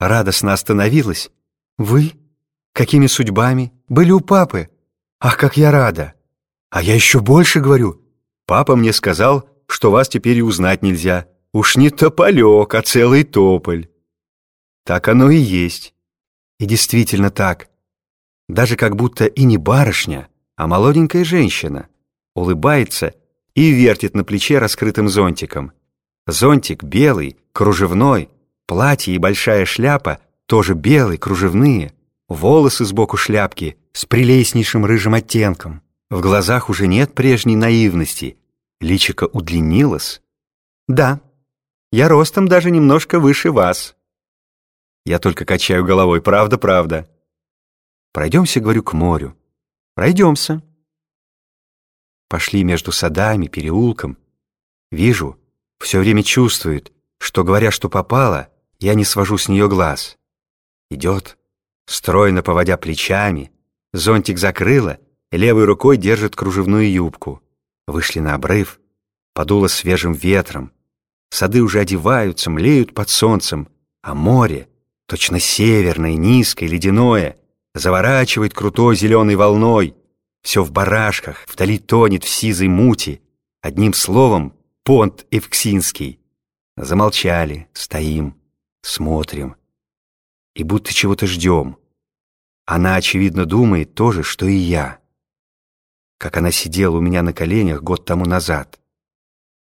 Радостно остановилась. «Вы? Какими судьбами? Были у папы? Ах, как я рада! А я еще больше говорю. Папа мне сказал, что вас теперь и узнать нельзя. Уж не тополек, а целый тополь». Так оно и есть. И действительно так. Даже как будто и не барышня, а молоденькая женщина. Улыбается и вертит на плече раскрытым зонтиком. Зонтик белый, кружевной, платье и большая шляпа тоже белые, кружевные, волосы сбоку шляпки с прелестнейшим рыжим оттенком. В глазах уже нет прежней наивности, личико удлинилось. Да, я ростом даже немножко выше вас. Я только качаю головой, правда, правда. Пройдемся, говорю, к морю. Пройдемся. Пошли между садами, переулком. Вижу, все время чувствует, что, говоря, что попало, я не свожу с нее глаз. Идет, стройно поводя плечами, зонтик закрыла, левой рукой держит кружевную юбку. Вышли на обрыв, подуло свежим ветром. Сады уже одеваются, млеют под солнцем, а море, точно северное, низкое, ледяное, заворачивает крутой зеленой волной, все в барашках, вдали тонет в сизой мути. Одним словом, понт Евксинский. Замолчали, стоим, смотрим. И будто чего-то ждем. Она, очевидно, думает то же, что и я. Как она сидела у меня на коленях год тому назад.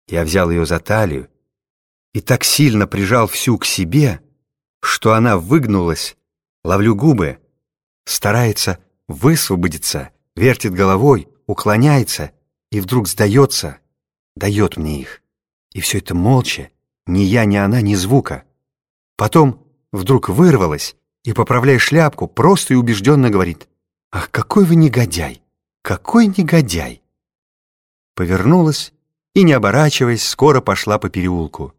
Я взял ее за талию и так сильно прижал всю к себе, что она выгнулась, ловлю губы, старается высвободиться, вертит головой, уклоняется и вдруг сдается, дает мне их. И все это молча, ни я, ни она, ни звука. Потом вдруг вырвалась и, поправляя шляпку, просто и убежденно говорит, «Ах, какой вы негодяй! Какой негодяй!» Повернулась и, не оборачиваясь, скоро пошла по переулку.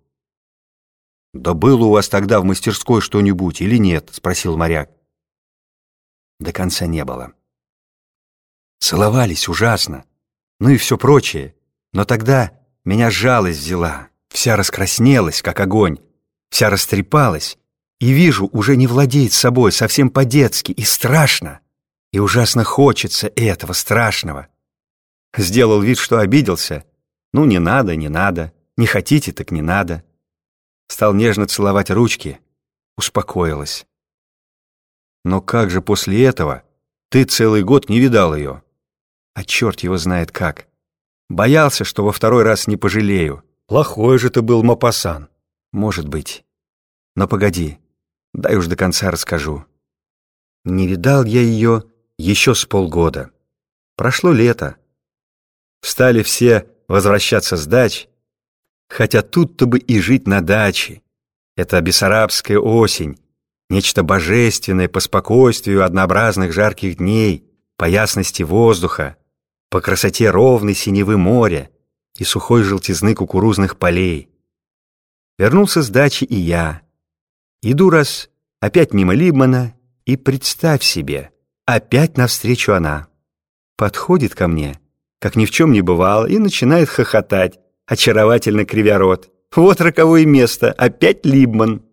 «Да было у вас тогда в мастерской что-нибудь или нет?» — спросил моряк. До конца не было. Целовались ужасно, ну и все прочее. Но тогда меня жалость взяла, вся раскраснелась, как огонь, вся растрепалась, и вижу, уже не владеет собой, совсем по-детски, и страшно, и ужасно хочется этого страшного. Сделал вид, что обиделся. Ну, не надо, не надо, не хотите, так не надо. Стал нежно целовать ручки, успокоилась. Но как же после этого ты целый год не видал ее? А черт его знает как. Боялся, что во второй раз не пожалею. Плохой же ты был, Мапасан. Может быть. Но погоди, дай уж до конца расскажу. Не видал я ее еще с полгода. Прошло лето. Стали все возвращаться с дач, хотя тут-то бы и жить на даче. Это бессарабская осень, нечто божественное по спокойствию однообразных жарких дней, по ясности воздуха, по красоте ровной синевы моря и сухой желтизны кукурузных полей. Вернулся с дачи и я. Иду раз опять мимо Либмана, и представь себе, опять навстречу она. Подходит ко мне, как ни в чем не бывало, и начинает хохотать, очаровательно кривя рот. Вот роковое место, опять Либман.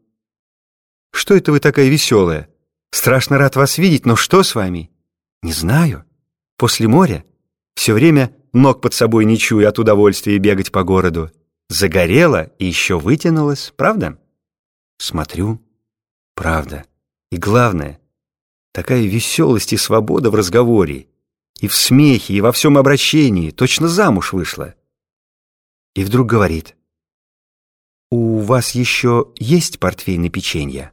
Что это вы такая веселая? Страшно рад вас видеть, но что с вами? Не знаю. После моря все время ног под собой не чуя от удовольствия бегать по городу. Загорела и еще вытянулась, правда? Смотрю, правда. И главное, такая веселость и свобода в разговоре, и в смехе, и во всем обращении, точно замуж вышла. И вдруг говорит, «У вас еще есть портвейн и печенье?»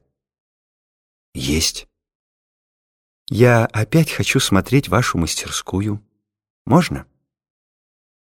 «Есть». «Я опять хочу смотреть вашу мастерскую». Можно?